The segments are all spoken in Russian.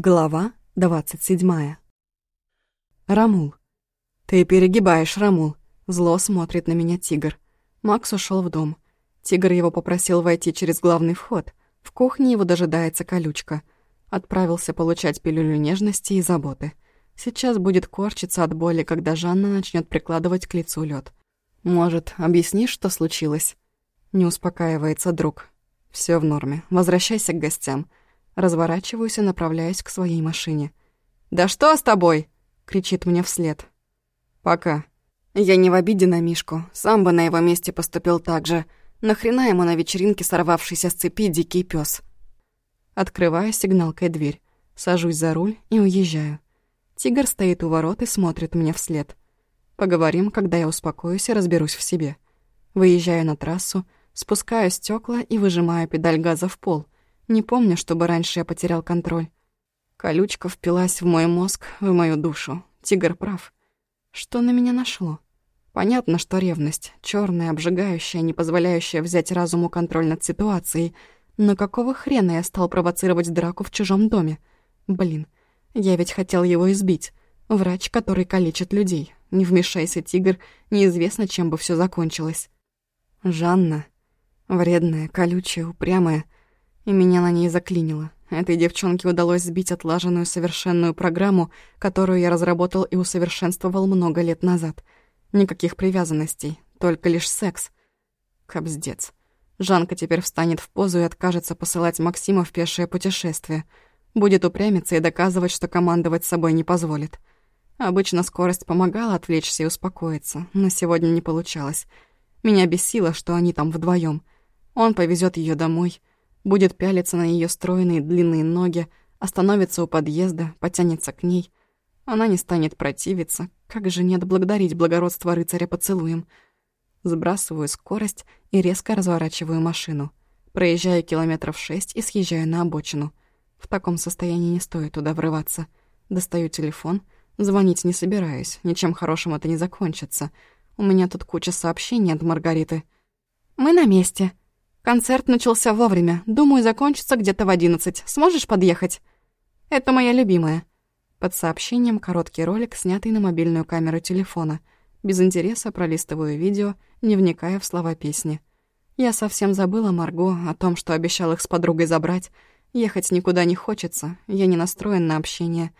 Глава двадцать седьмая. Рамул. «Ты перегибаешь, Рамул!» Зло смотрит на меня тигр. Макс ушел в дом. Тигр его попросил войти через главный вход. В кухне его дожидается колючка. Отправился получать пилюлю нежности и заботы. Сейчас будет корчиться от боли, когда Жанна начнет прикладывать к лицу лед. «Может, объяснишь, что случилось?» Не успокаивается друг. Все в норме. Возвращайся к гостям. Разворачиваюсь и направляюсь к своей машине. «Да что с тобой?» — кричит мне вслед. «Пока». Я не в обиде на Мишку. Сам бы на его месте поступил так же. Нахрена ему на вечеринке сорвавшийся с цепи дикий пес? Открываю сигналкой дверь. Сажусь за руль и уезжаю. Тигр стоит у ворот и смотрит мне вслед. Поговорим, когда я успокоюсь и разберусь в себе. Выезжаю на трассу, спускаю стекла и выжимаю педаль газа в пол — не помню, чтобы раньше я потерял контроль. Колючка впилась в мой мозг, в мою душу. Тигр прав. Что на меня нашло? Понятно, что ревность, черная, обжигающая, не позволяющая взять разуму контроль над ситуацией. Но какого хрена я стал провоцировать драку в чужом доме? Блин, я ведь хотел его избить. Врач, который калечит людей. Не вмешайся, тигр, неизвестно, чем бы все закончилось. Жанна. Вредная, колючая, упрямая — и меня на ней заклинило. Этой девчонке удалось сбить отлаженную совершенную программу, которую я разработал и усовершенствовал много лет назад. Никаких привязанностей, только лишь секс. Кобздец. Жанка теперь встанет в позу и откажется посылать Максима в пешее путешествие. Будет упрямиться и доказывать, что командовать собой не позволит. Обычно скорость помогала отвлечься и успокоиться, но сегодня не получалось. Меня бесило, что они там вдвоем. Он повезет ее домой — будет пялиться на ее стройные длинные ноги, остановится у подъезда, потянется к ней. Она не станет противиться. Как же нет благодарить благородство рыцаря поцелуем. Сбрасываю скорость и резко разворачиваю машину. Проезжаю километров шесть и съезжаю на обочину. В таком состоянии не стоит туда врываться. Достаю телефон. Звонить не собираюсь. Ничем хорошим это не закончится. У меня тут куча сообщений от Маргариты. «Мы на месте», Концерт начался вовремя. Думаю, закончится где-то в одиннадцать. Сможешь подъехать? Это моя любимая. Под сообщением короткий ролик, снятый на мобильную камеру телефона. Без интереса пролистываю видео, не вникая в слова песни. Я совсем забыла Марго о том, что обещал их с подругой забрать. Ехать никуда не хочется, я не настроен на общение.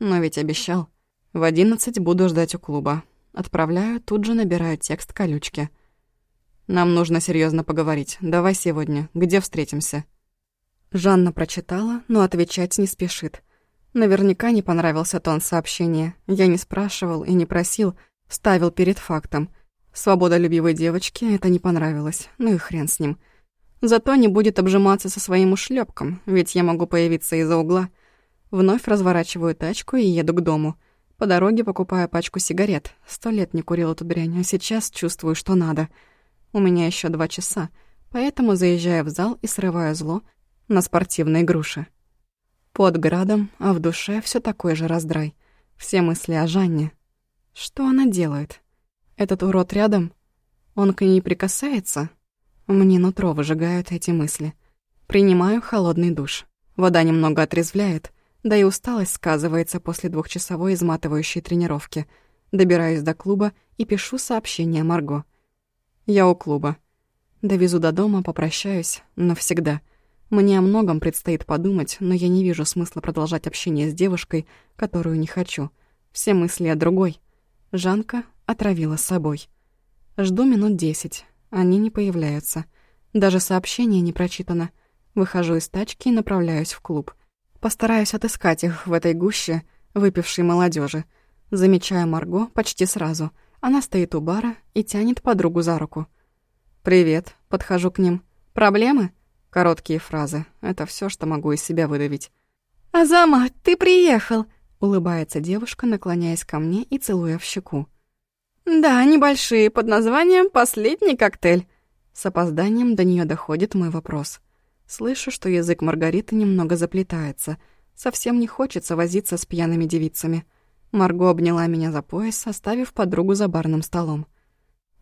Но ведь обещал. В одиннадцать буду ждать у клуба. Отправляю, тут же набираю текст колючки. Нам нужно серьезно поговорить. Давай сегодня. Где встретимся?» Жанна прочитала, но отвечать не спешит. Наверняка не понравился тон сообщения. Я не спрашивал и не просил, ставил перед фактом. Свободолюбивой девочке это не понравилось. Ну и хрен с ним. Зато не будет обжиматься со своим ушлепком, ведь я могу появиться из-за угла. Вновь разворачиваю тачку и еду к дому. По дороге покупаю пачку сигарет. Сто лет не курил эту дрянь, а сейчас чувствую, что надо — у меня еще два часа, поэтому заезжаю в зал и срываю зло на спортивные груши. Под градом, а в душе все такой же раздрай. Все мысли о Жанне. Что она делает? Этот урод рядом? Он к ней прикасается? Мне нутро выжигают эти мысли. Принимаю холодный душ. Вода немного отрезвляет, да и усталость сказывается после двухчасовой изматывающей тренировки. Добираюсь до клуба и пишу сообщение Марго — я у клуба. Довезу до дома, попрощаюсь. Навсегда. Мне о многом предстоит подумать, но я не вижу смысла продолжать общение с девушкой, которую не хочу. Все мысли о другой. Жанка отравила собой. Жду минут десять. Они не появляются. Даже сообщение не прочитано. Выхожу из тачки и направляюсь в клуб. Постараюсь отыскать их в этой гуще выпившей молодежи. Замечаю Марго почти сразу — она стоит у бара и тянет подругу за руку. «Привет», — подхожу к ним. «Проблемы?» Короткие фразы. Это все, что могу из себя выдавить. «Азамат, ты приехал!» — улыбается девушка, наклоняясь ко мне и целуя в щеку. «Да, небольшие, под названием «Последний коктейль». С опозданием до нее доходит мой вопрос. Слышу, что язык Маргариты немного заплетается. Совсем не хочется возиться с пьяными девицами. Марго обняла меня за пояс, оставив подругу за барным столом.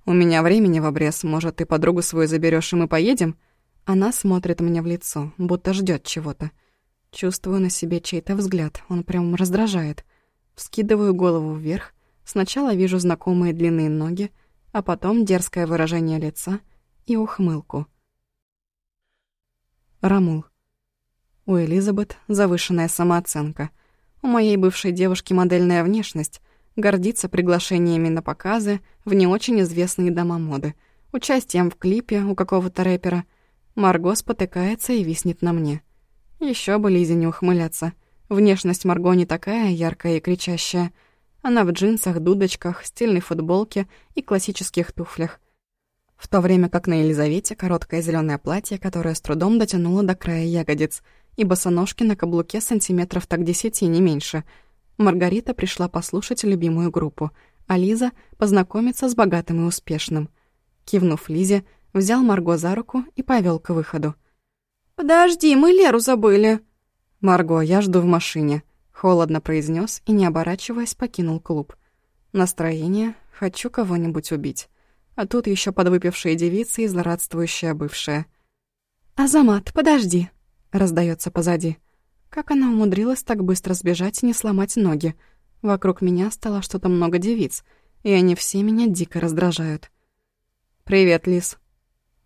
«У меня времени в обрез, может, ты подругу свою заберешь и мы поедем?» Она смотрит мне в лицо, будто ждет чего-то. Чувствую на себе чей-то взгляд, он прям раздражает. Вскидываю голову вверх, сначала вижу знакомые длинные ноги, а потом дерзкое выражение лица и ухмылку. Рамул. У Элизабет завышенная самооценка. У моей бывшей девушки модельная внешность, гордится приглашениями на показы в не очень известные дома моды, участием в клипе у какого-то рэпера. Марго спотыкается и виснет на мне. Еще бы Лизе не ухмыляться. Внешность Марго не такая яркая и кричащая. Она в джинсах, дудочках, стильной футболке и классических туфлях. В то время как на Елизавете короткое зеленое платье, которое с трудом дотянуло до края ягодиц, и босоножки на каблуке сантиметров так десяти, не меньше. Маргарита пришла послушать любимую группу, а Лиза — познакомиться с богатым и успешным. Кивнув Лизе, взял Марго за руку и повел к выходу. «Подожди, мы Леру забыли». «Марго, я жду в машине», — холодно произнес и, не оборачиваясь, покинул клуб. Настроение — хочу кого-нибудь убить. А тут еще подвыпившие девицы и злорадствующая бывшая. «Азамат, подожди», — раздается позади. Как она умудрилась так быстро сбежать и не сломать ноги? Вокруг меня стало что-то много девиц, и они все меня дико раздражают. «Привет, Лис».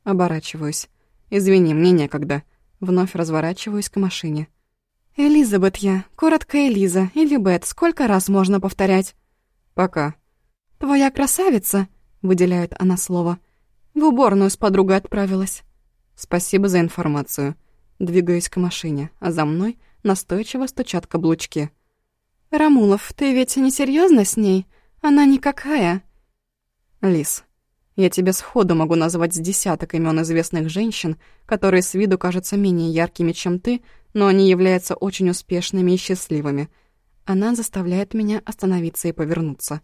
Оборачиваюсь. «Извини, мне некогда». Вновь разворачиваюсь к машине. «Элизабет я. Коротко Элиза. Или Бет. Сколько раз можно повторять?» «Пока». «Твоя красавица?» — выделяет она слово. «В уборную с подругой отправилась». «Спасибо за информацию». Двигаюсь к машине, а за мной настойчиво стучат каблучки. «Рамулов, ты ведь не серьезно с ней? Она никакая». «Лис, я тебе сходу могу назвать с десяток имен известных женщин, которые с виду кажутся менее яркими, чем ты, но они являются очень успешными и счастливыми. Она заставляет меня остановиться и повернуться.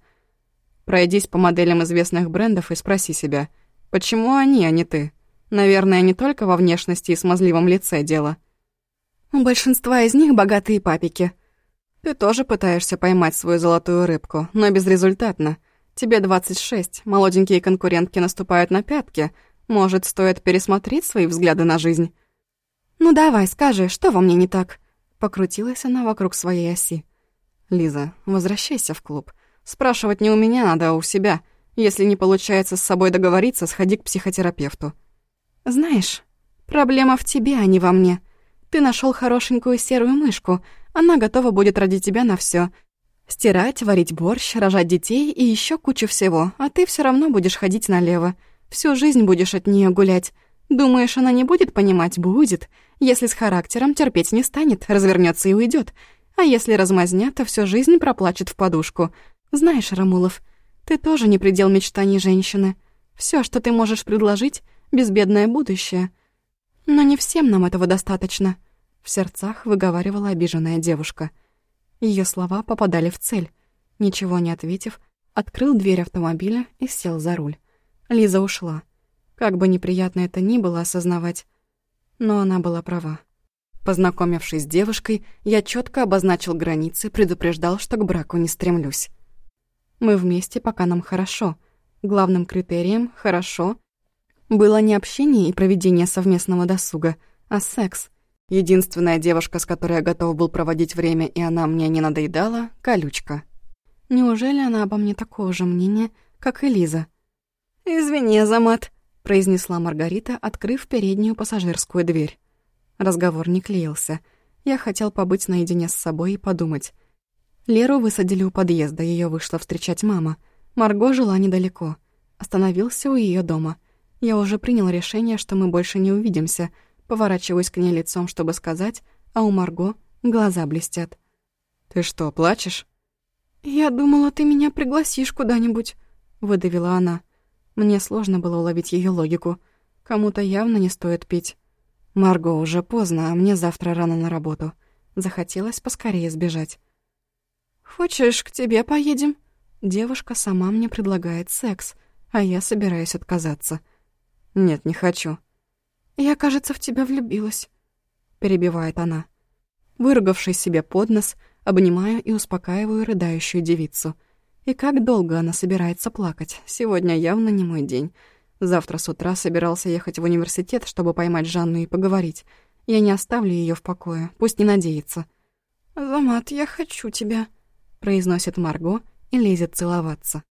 Пройдись по моделям известных брендов и спроси себя, почему они, а не ты? Наверное, не только во внешности и смазливом лице дело. У большинства из них богатые папики. Ты тоже пытаешься поймать свою золотую рыбку, но безрезультатно. Тебе 26, молоденькие конкурентки наступают на пятки. Может, стоит пересмотреть свои взгляды на жизнь? Ну давай, скажи, что во мне не так? Покрутилась она вокруг своей оси. Лиза, возвращайся в клуб. Спрашивать не у меня надо, а у себя. Если не получается с собой договориться, сходи к психотерапевту. Знаешь, проблема в тебе, а не во мне. Ты нашел хорошенькую серую мышку. Она готова будет ради тебя на все. Стирать, варить борщ, рожать детей и еще кучу всего, а ты все равно будешь ходить налево. Всю жизнь будешь от нее гулять. Думаешь, она не будет понимать? Будет. Если с характером терпеть не станет, развернется и уйдет. А если размазня, то всю жизнь проплачет в подушку. Знаешь, Рамулов, ты тоже не предел мечтаний женщины. Все, что ты можешь предложить, безбедное будущее. Но не всем нам этого достаточно. В сердцах выговаривала обиженная девушка — ее слова попадали в цель. Ничего не ответив, открыл дверь автомобиля и сел за руль. Лиза ушла. Как бы неприятно это ни было осознавать, но она была права. Познакомившись с девушкой, я четко обозначил границы, предупреждал, что к браку не стремлюсь. Мы вместе, пока нам хорошо. Главным критерием «хорошо» было не общение и проведение совместного досуга, а секс — Единственная девушка, с которой я готов был проводить время, и она мне не надоедала — колючка. Неужели она обо мне такого же мнения, как и Лиза? «Извини, Азамат», — произнесла Маргарита, открыв переднюю пассажирскую дверь. Разговор не клеился. Я хотел побыть наедине с собой и подумать. Леру высадили у подъезда, ее вышла встречать мама. Марго жила недалеко. Остановился у ее дома. Я уже принял решение, что мы больше не увидимся — Поворачиваюсь к ней лицом, чтобы сказать, а у Марго глаза блестят. «Ты что, плачешь?» «Я думала, ты меня пригласишь куда-нибудь», — выдавила она. Мне сложно было уловить ее логику. Кому-то явно не стоит пить. «Марго, уже поздно, а мне завтра рано на работу». Захотелось поскорее сбежать. «Хочешь, к тебе поедем?» Девушка сама мне предлагает секс, а я собираюсь отказаться. «Нет, не хочу». «Я, кажется, в тебя влюбилась», — перебивает она. Выругавшись себе под нос, обнимаю и успокаиваю рыдающую девицу. И как долго она собирается плакать? Сегодня явно не мой день. Завтра с утра собирался ехать в университет, чтобы поймать Жанну и поговорить. Я не оставлю ее в покое, пусть не надеется. «Замат, я хочу тебя», — произносит Марго и лезет целоваться.